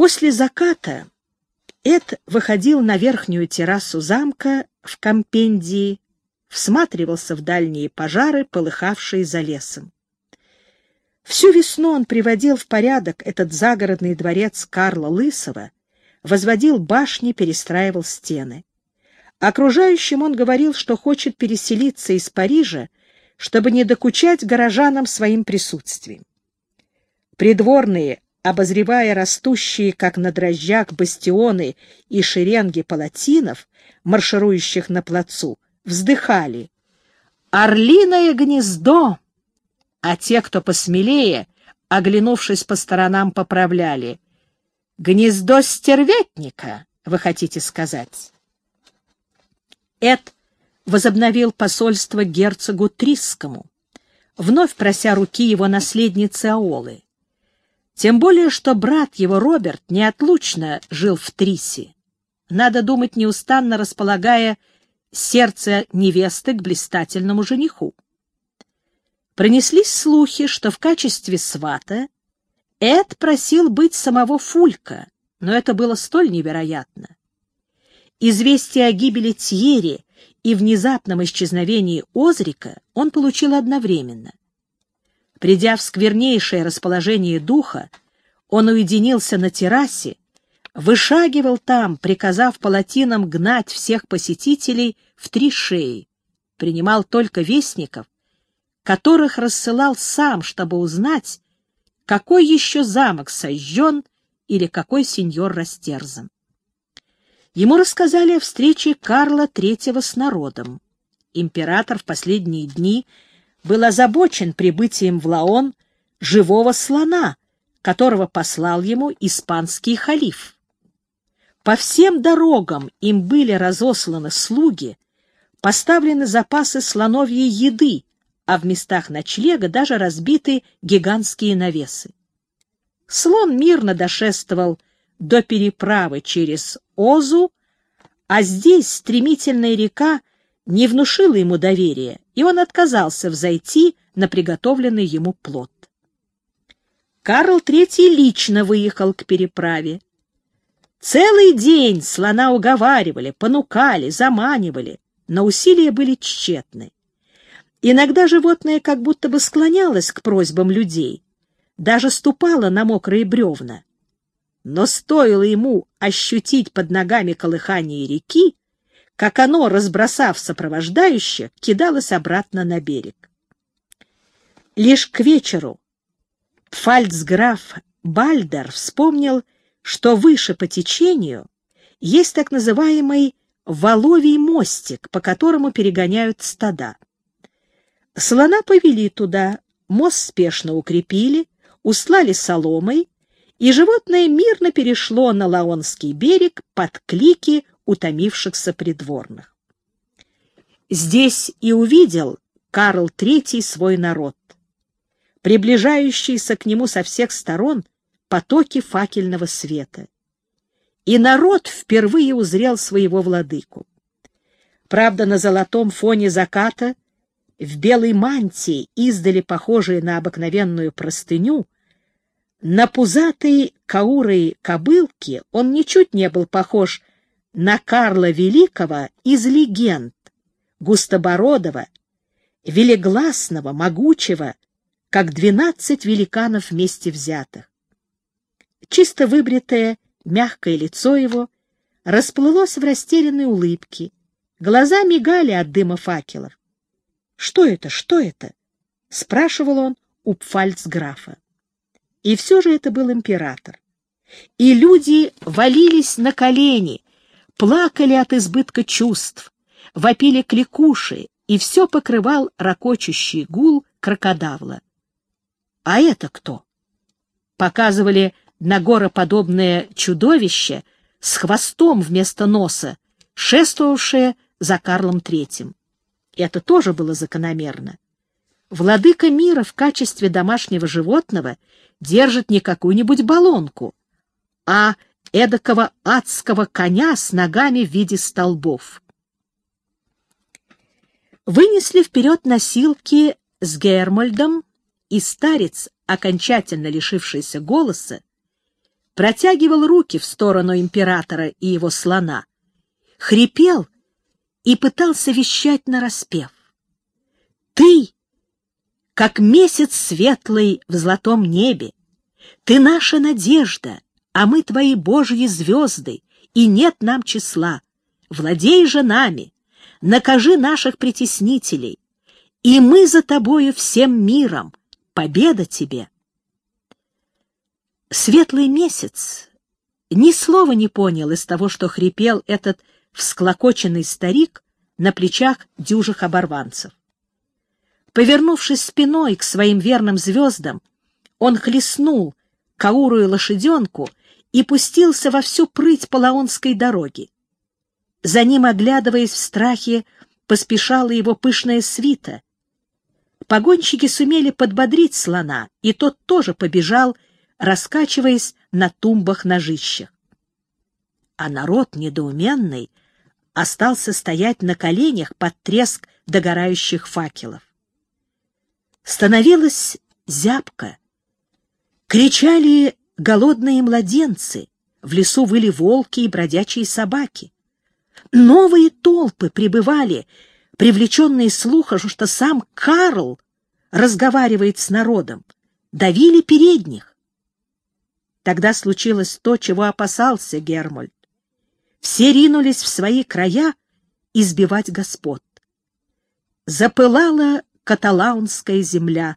После заката Эд выходил на верхнюю террасу замка в компендии, всматривался в дальние пожары, полыхавшие за лесом. Всю весну он приводил в порядок этот загородный дворец Карла Лысого, возводил башни, перестраивал стены. Окружающим он говорил, что хочет переселиться из Парижа, чтобы не докучать горожанам своим присутствием. Придворные, обозревая растущие, как на дрожжах, бастионы и шеренги палатинов, марширующих на плацу, вздыхали. «Орлиное гнездо!» А те, кто посмелее, оглянувшись по сторонам, поправляли. «Гнездо стервятника, вы хотите сказать?» Эд возобновил посольство герцогу Трисскому, вновь прося руки его наследницы Аолы. Тем более, что брат его Роберт неотлучно жил в Трисе, надо думать, неустанно располагая сердце невесты к блистательному жениху. Пронеслись слухи, что в качестве свата Эд просил быть самого Фулька, но это было столь невероятно. Известие о гибели Тьери и внезапном исчезновении Озрика он получил одновременно. Придя в сквернейшее расположение духа, он уединился на террасе, вышагивал там, приказав палатинам гнать всех посетителей в три шеи, принимал только вестников, которых рассылал сам, чтобы узнать, какой еще замок сожжен или какой сеньор растерзан. Ему рассказали о встрече Карла III с народом. Император в последние дни был озабочен прибытием в Лаон живого слона, которого послал ему испанский халиф. По всем дорогам им были разосланы слуги, поставлены запасы слоновьей еды, а в местах ночлега даже разбиты гигантские навесы. Слон мирно дошествовал до переправы через Озу, а здесь стремительная река не внушила ему доверия, и он отказался взойти на приготовленный ему плод. Карл III лично выехал к переправе. Целый день слона уговаривали, понукали, заманивали, но усилия были тщетны. Иногда животное как будто бы склонялось к просьбам людей, даже ступало на мокрые бревна. Но стоило ему ощутить под ногами колыхание реки, как оно, разбросав сопровождающих, кидалось обратно на берег. Лишь к вечеру фальцграф Бальдер вспомнил, что выше по течению есть так называемый Воловий мостик, по которому перегоняют стада. Слона повели туда, мост спешно укрепили, услали соломой, и животное мирно перешло на Лаонский берег под клики утомившихся придворных. Здесь и увидел Карл III свой народ. Приближающиеся к нему со всех сторон потоки факельного света. И народ впервые узрел своего владыку. Правда, на золотом фоне заката, в белой мантии, издали похожей на обыкновенную простыню, на пузатой каурой кобылки он ничуть не был похож на Карла Великого из легенд, густобородого, велегласного, могучего, как двенадцать великанов вместе взятых. Чисто выбритое, мягкое лицо его расплылось в растерянной улыбке, глаза мигали от дыма факелов. «Что это? Что это?» — спрашивал он у пфальцграфа. И все же это был император. И люди валились на колени, плакали от избытка чувств, вопили кликуши, и все покрывал ракочущий гул крокодавла. А это кто? Показывали на гороподобное чудовище с хвостом вместо носа, шествовавшее за Карлом Третьим. Это тоже было закономерно. Владыка мира в качестве домашнего животного держит не какую-нибудь балонку, а эдакого адского коня с ногами в виде столбов. Вынесли вперед носилки с Гермольдом, и старец, окончательно лишившийся голоса, протягивал руки в сторону императора и его слона, хрипел и пытался вещать нараспев. «Ты, как месяц светлый в золотом небе, ты наша надежда, а мы твои божьи звезды, и нет нам числа. Владей же нами, накажи наших притеснителей, и мы за тобою всем миром, победа тебе. Светлый месяц ни слова не понял из того, что хрипел этот всклокоченный старик на плечах дюжих оборванцев. Повернувшись спиной к своим верным звездам, он хлестнул каурую лошаденку и пустился во всю прыть по Лаонской дороге. За ним, оглядываясь в страхе, поспешала его пышная свита. Погонщики сумели подбодрить слона, и тот тоже побежал, раскачиваясь на тумбах-ножищах. А народ недоуменный остался стоять на коленях под треск догорающих факелов. Становилось зябко. Кричали голодные младенцы, в лесу выли волки и бродячие собаки. Новые толпы прибывали, привлеченные слухом, что сам Карл разговаривает с народом, давили передних. Тогда случилось то, чего опасался Гермольд. Все ринулись в свои края избивать господ. Запылала каталаунская земля.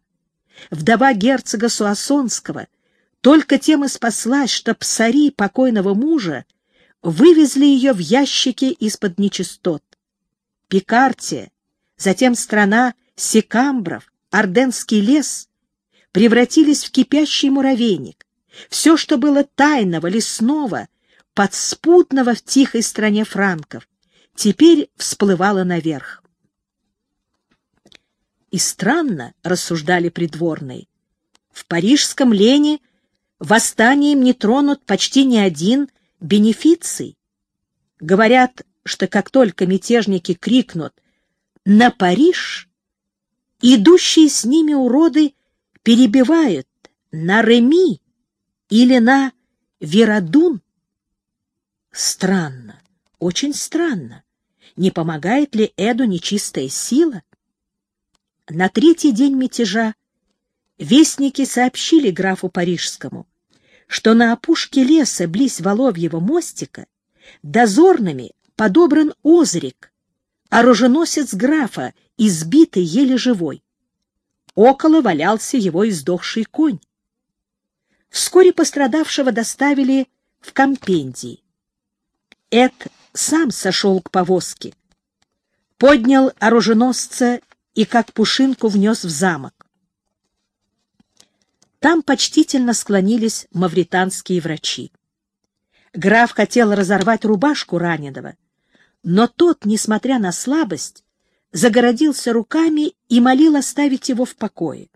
Вдова герцога Суассонского только тем и спаслась, что псари покойного мужа вывезли ее в ящики из-под нечистот. Пикартия, затем страна Секамбров, Орденский лес превратились в кипящий муравейник. Все, что было тайного, лесного, подспутного в тихой стране франков, теперь всплывало наверх. И странно, рассуждали придворные, в парижском Лене восстанием не тронут почти ни один бенефиций. Говорят, что как только мятежники крикнут «На Париж!», идущие с ними уроды перебивают «На Реми!» или «На Верадун!». Странно, очень странно. Не помогает ли Эду нечистая сила? На третий день мятежа вестники сообщили графу Парижскому, что на опушке леса близ Воловьего мостика дозорными подобран озрик, оруженосец графа, избитый еле живой. Около валялся его издохший конь. Вскоре пострадавшего доставили в компендии. Эд сам сошел к повозке, поднял оруженосца и как пушинку внес в замок. Там почтительно склонились мавританские врачи. Граф хотел разорвать рубашку раненого, но тот, несмотря на слабость, загородился руками и молил оставить его в покое.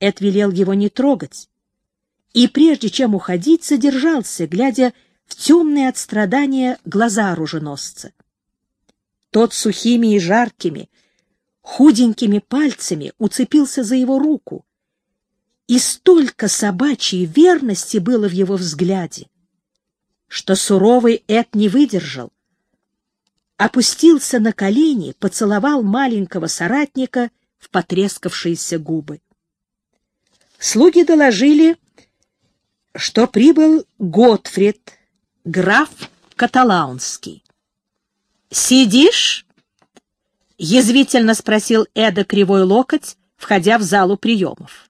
Эд велел его не трогать, и прежде чем уходить, задержался, глядя в темные от страдания глаза оруженосца. Тот сухими и жаркими, худенькими пальцами уцепился за его руку, и столько собачьей верности было в его взгляде, что суровый Эд не выдержал, опустился на колени, поцеловал маленького соратника в потрескавшиеся губы. Слуги доложили, что прибыл Готфрид, граф Каталаунский. «Сидишь?» — язвительно спросил Эда кривой локоть, входя в залу приемов.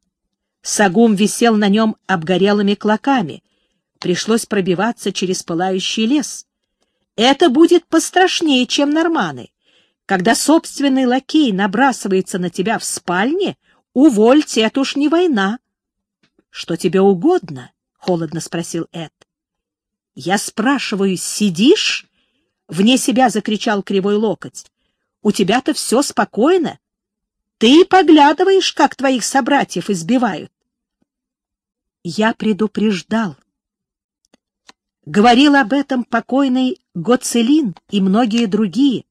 Сагум висел на нем обгорелыми клоками. Пришлось пробиваться через пылающий лес. Это будет пострашнее, чем норманы. Когда собственный лакей набрасывается на тебя в спальне, увольте, это уж не война. — Что тебе угодно? — холодно спросил Эд. — Я спрашиваю, сидишь? — вне себя закричал кривой локоть. — У тебя-то все спокойно. Ты поглядываешь, как твоих собратьев избивают. Я предупреждал. Говорил об этом покойный Гоцелин и многие другие.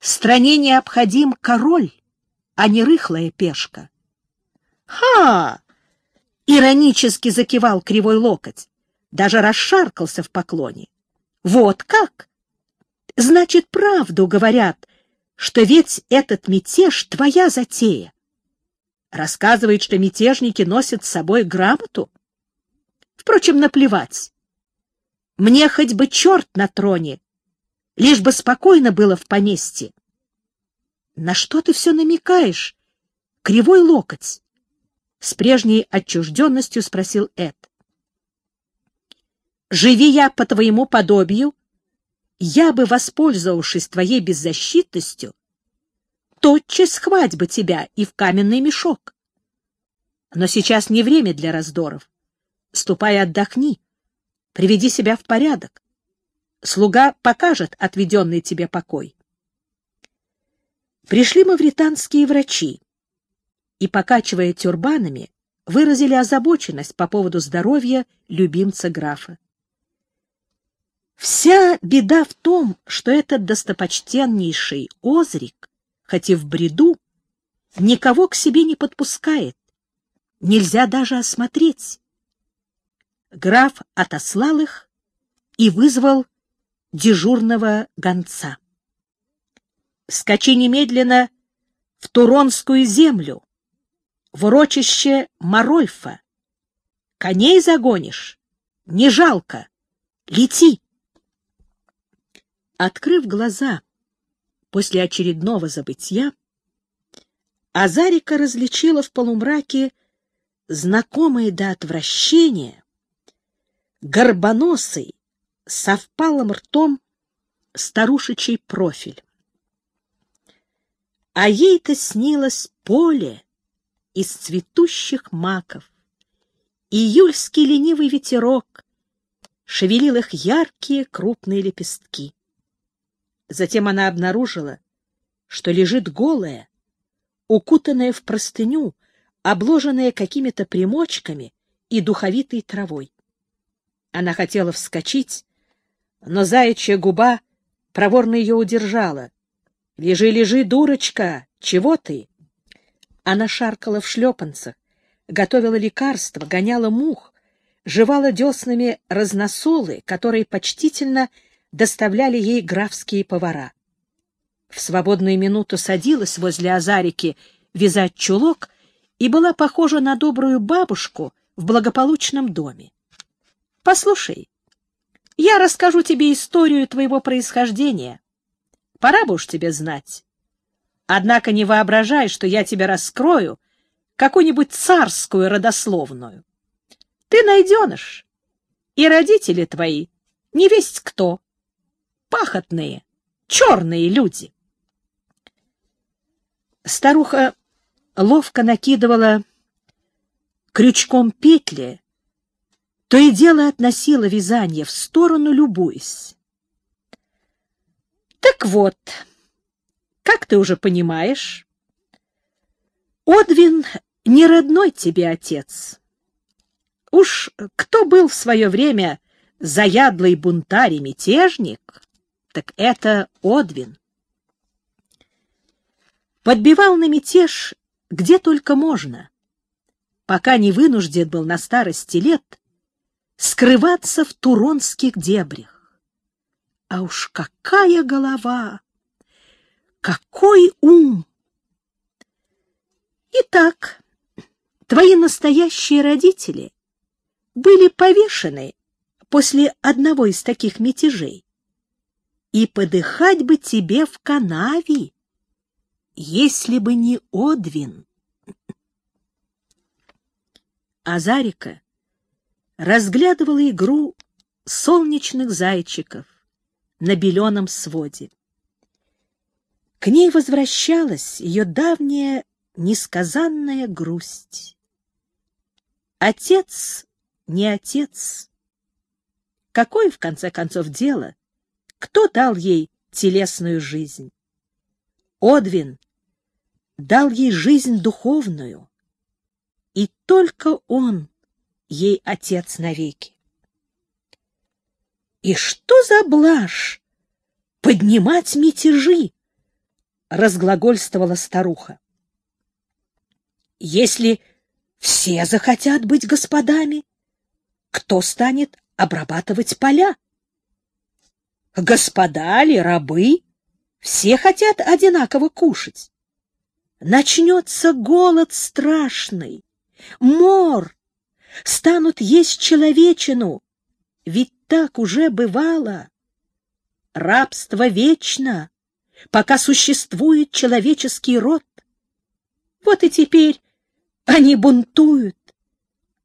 Стране необходим король, а не рыхлая пешка. — Ха! Иронически закивал кривой локоть, даже расшаркался в поклоне. Вот как? Значит, правду говорят, что ведь этот мятеж — твоя затея. Рассказывает, что мятежники носят с собой грамоту. Впрочем, наплевать. Мне хоть бы черт на троне, лишь бы спокойно было в поместье. На что ты все намекаешь? Кривой локоть. С прежней отчужденностью спросил Эд. Живи я по твоему подобию, я бы, воспользовавшись твоей беззащитностью, тотчас схвать бы тебя и в каменный мешок. Но сейчас не время для раздоров. Ступай отдохни, приведи себя в порядок. Слуга покажет отведенный тебе покой. Пришли мавританские врачи и, покачивая тюрбанами, выразили озабоченность по поводу здоровья любимца графа. Вся беда в том, что этот достопочтеннейший Озрик, хоть и в бреду, никого к себе не подпускает. Нельзя даже осмотреть. Граф отослал их и вызвал дежурного гонца. «Скачи немедленно в Туронскую землю, в урочище Марольфа. Коней загонишь? Не жалко. Лети!» Открыв глаза после очередного забытья, Азарика различила в полумраке знакомые до отвращения, горбоносый, со впалым ртом старушечий профиль. А ей-то снилось поле из цветущих маков, июльский ленивый ветерок шевелил их яркие крупные лепестки. Затем она обнаружила, что лежит голая, укутанная в простыню, обложенная какими-то примочками и духовитой травой. Она хотела вскочить, но заячья губа проворно ее удержала. «Лежи, лежи, дурочка! Чего ты?» Она шаркала в шлепанцах, готовила лекарства, гоняла мух, жевала деснами разносолы, которые почтительно доставляли ей графские повара. В свободную минуту садилась возле Азарики вязать чулок и была похожа на добрую бабушку в благополучном доме. «Послушай, я расскажу тебе историю твоего происхождения. Пора бы уж тебе знать. Однако не воображай, что я тебе раскрою какую-нибудь царскую родословную. Ты найденыш, и родители твои не весть кто, пахотные, черные люди. Старуха ловко накидывала крючком петли, то и дело относила вязание в сторону, любуясь. Так вот, как ты уже понимаешь, Одвин не родной тебе отец. Уж кто был в свое время заядлый бунтарь и мятежник, так это Одвин. Подбивал на мятеж где только можно, пока не вынужден был на старости лет скрываться в туронских дебрях. А уж какая голова! Какой ум! Итак, твои настоящие родители были повешены после одного из таких мятежей и подыхать бы тебе в канаве, если бы не Одвин. Азарика разглядывала игру солнечных зайчиков на беленом своде. К ней возвращалась ее давняя несказанная грусть. Отец не отец. Какое, в конце концов, дело кто дал ей телесную жизнь? Одвин дал ей жизнь духовную, и только он ей отец навеки. И что за блажь поднимать мятежи? разглагольствовала старуха. Если Все захотят быть господами. Кто станет обрабатывать поля? Господа ли, рабы? Все хотят одинаково кушать. Начнется голод страшный, мор, станут есть человечину, ведь так уже бывало. Рабство вечно, пока существует человеческий род. Вот и теперь они бунтуют,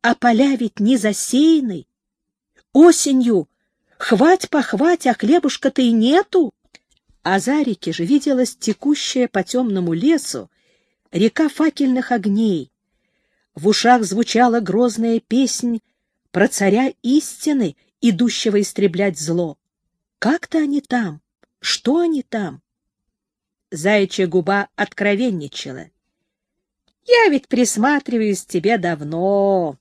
а поля ведь не засеяны. Осенью хвать-похвать, а хлебушка-то и нету. А за реки же виделась текущая по темному лесу река факельных огней. В ушах звучала грозная песнь про царя истины, идущего истреблять зло. Как-то они там? Что они там? Заячья губа откровенничала. Я ведь присматриваюсь тебе давно.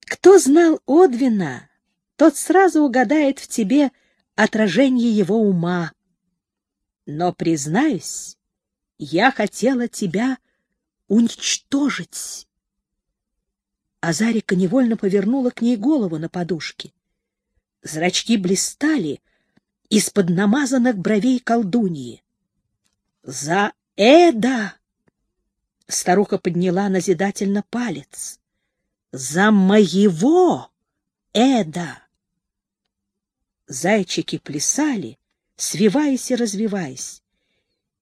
Кто знал Одвина, тот сразу угадает в тебе отражение его ума. Но, признаюсь, я хотела тебя уничтожить. Азарика невольно повернула к ней голову на подушке. Зрачки блистали из-под намазанных бровей колдуньи. «За Эда!» Старуха подняла назидательно палец. «За моего Эда!» Зайчики плясали, свиваясь и развиваясь.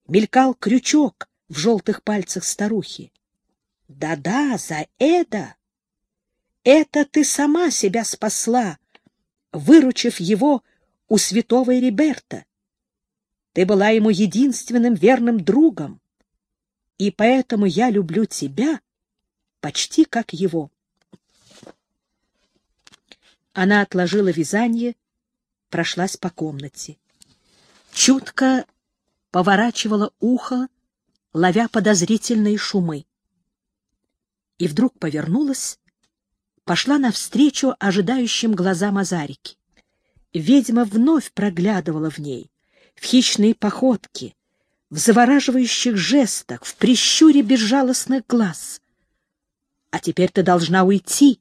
Мелькал крючок в желтых пальцах старухи. «Да-да, за Эда! Это ты сама себя спасла, выручив его у святого Эриберта. Ты была ему единственным верным другом, и поэтому я люблю тебя почти как его. Она отложила вязание, прошлась по комнате. Чутко поворачивала ухо, ловя подозрительные шумы. И вдруг повернулась, пошла навстречу ожидающим глазам Азарики. Ведьма вновь проглядывала в ней, в хищные походки, в завораживающих жестах, в прищуре безжалостных глаз. А теперь ты должна уйти,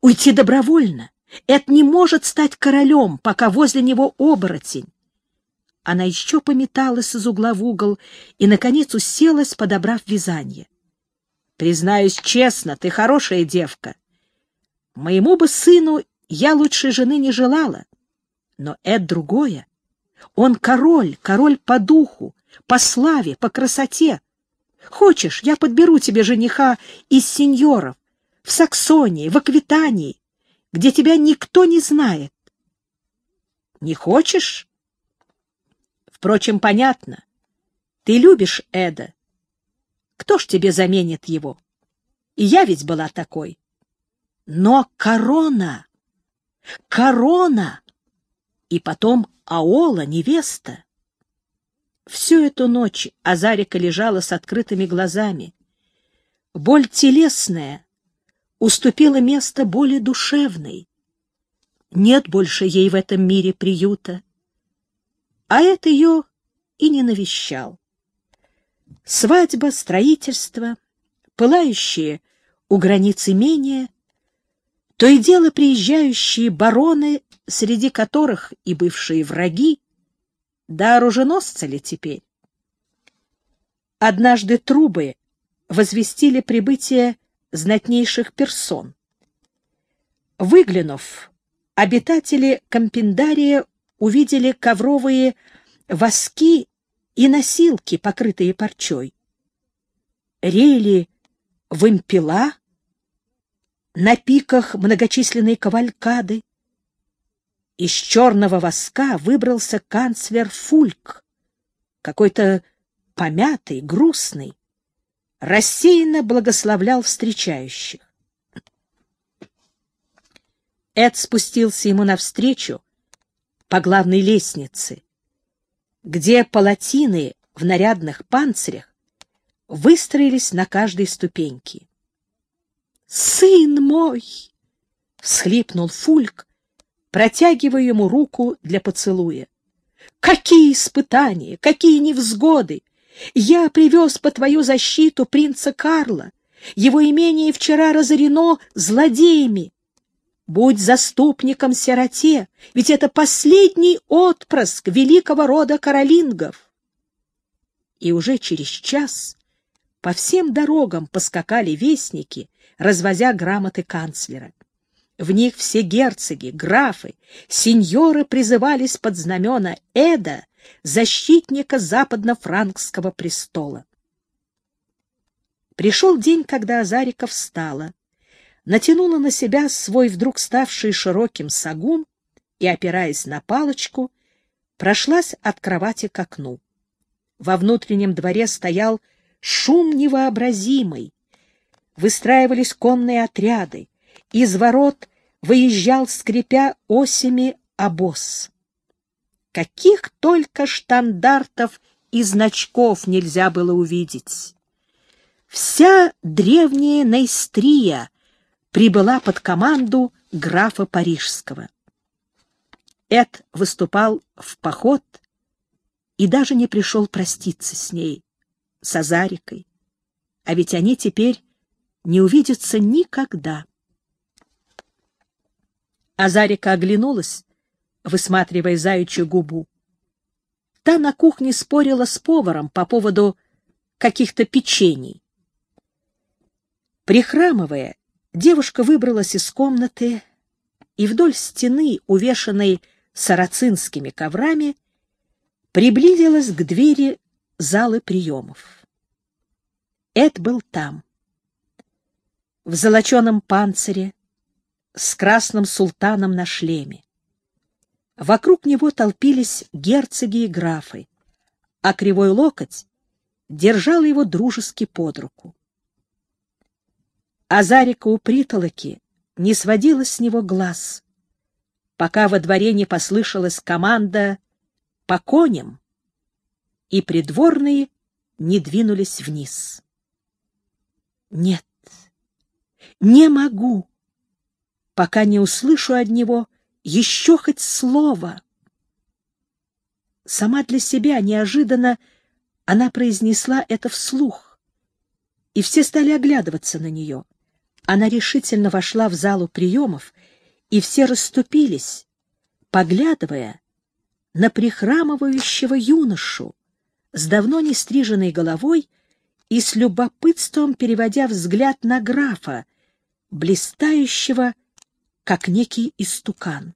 уйти добровольно. Это не может стать королем, пока возле него оборотень. Она еще пометалась из угла в угол и, наконец, уселась, подобрав вязание. Признаюсь честно, ты хорошая девка. Моему бы сыну я лучшей жены не желала. Но это другое. Он король, король по духу, по славе, по красоте. Хочешь, я подберу тебе жениха из сеньоров, в Саксонии, в Аквитании, где тебя никто не знает. Не хочешь? Впрочем, понятно. Ты любишь Эда. Кто ж тебе заменит его? И я ведь была такой. Но корона! Корона! И потом Аола, невеста. Всю эту ночь Азарика лежала с открытыми глазами. Боль телесная уступила место боли душевной. Нет больше ей в этом мире приюта. А это ее и не навещал. Свадьба, строительство, пылающие у границ имения, то и дело приезжающие бароны, среди которых и бывшие враги, да оруженосцы ли теперь? Однажды трубы возвестили прибытие знатнейших персон. Выглянув, обитатели Компендария увидели ковровые воски и носилки, покрытые парчой. Рели вымпела, на пиках многочисленные кавалькады, из черного воска выбрался канцлер Фульк, какой-то помятый, грустный, рассеянно благословлял встречающих. Эд спустился ему навстречу по главной лестнице, где палатины в нарядных панцирях выстроились на каждой ступеньке. «Сын мой!» — всхлипнул Фульк, протягивая ему руку для поцелуя. «Какие испытания, какие невзгоды! Я привез по твою защиту принца Карла, Его имение вчера разорено злодеями. Будь заступником сироте, ведь это последний отпрыск великого рода каролингов. И уже через час по всем дорогам поскакали вестники, развозя грамоты канцлера. В них все герцоги, графы, сеньоры призывались под знамена Эда, защитника западно-франкского престола. Пришел день, когда Азарика встала, натянула на себя свой вдруг ставший широким сагум и, опираясь на палочку, прошлась от кровати к окну. Во внутреннем дворе стоял шум невообразимый. Выстраивались конные отряды. Из ворот выезжал, скрипя осями, обоз. Каких только штандартов и значков нельзя было увидеть. Вся древняя Нейстрия прибыла под команду графа Парижского. Эд выступал в поход и даже не пришел проститься с ней, с Азарикой. А ведь они теперь не увидятся никогда. Азарика оглянулась, высматривая заячью губу. Та на кухне спорила с поваром по поводу каких-то печений. Прихрамывая, девушка выбралась из комнаты и вдоль стены, увешанной сарацинскими коврами, приблизилась к двери залы приемов. Эд был там, в золоченом панцире, с красным султаном на шлеме. Вокруг него толпились герцоги и графы, а кривой локоть держал его дружески под руку. Азарика у притолоки не сводила с него глаз, пока во дворе не послышалась команда «по коням», и придворные не двинулись вниз. Нет, не могу, пока не услышу от него еще хоть слово. Сама для себя неожиданно она произнесла это вслух, и все стали оглядываться на нее. Она решительно вошла в залу приемов, и все расступились, поглядывая на прихрамывающего юношу, с давно не стриженной головой и с любопытством переводя взгляд на графа, блистающего, как некий истукан.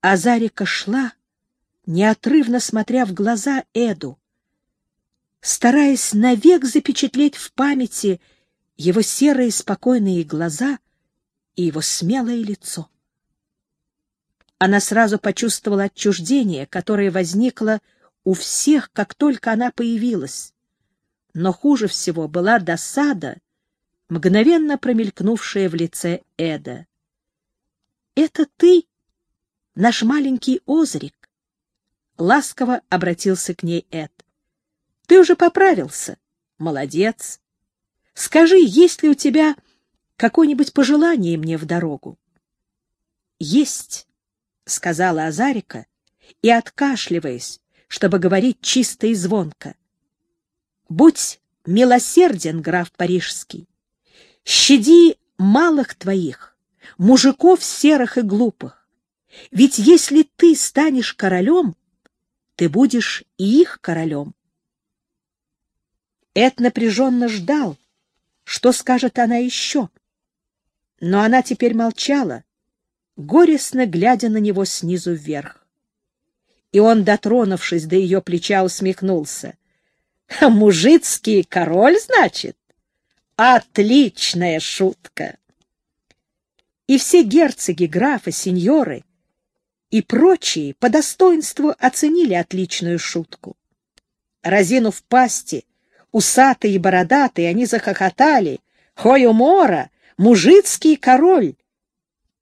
Азарика шла, неотрывно смотря в глаза Эду, стараясь навек запечатлеть в памяти его серые спокойные глаза и его смелое лицо. Она сразу почувствовала отчуждение, которое возникло у всех, как только она появилась. Но хуже всего была досада, мгновенно промелькнувшая в лице Эда. «Это ты, наш маленький Озрик?» Ласково обратился к ней Эд. «Ты уже поправился. Молодец. Скажи, есть ли у тебя какое-нибудь пожелание мне в дорогу?» «Есть», — сказала Азарика, и, откашливаясь, чтобы говорить чисто и звонко. Будь милосерден, граф Парижский, щади малых твоих, мужиков серых и глупых, ведь если ты станешь королем, ты будешь и их королем. Эд напряженно ждал, что скажет она еще. Но она теперь молчала, горестно глядя на него снизу вверх и он, дотронувшись до ее плеча, усмехнулся. «Мужицкий король, значит? Отличная шутка!» И все герцоги, графы, сеньоры и прочие по достоинству оценили отличную шутку. Разинув пасти, усатые и бородатые, они захохотали. «Хой умора! Мужицкий король!»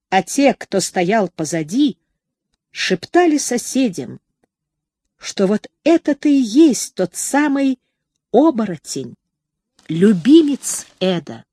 А те, кто стоял позади, шептали соседям, что вот это-то и есть тот самый оборотень, любимец Эда.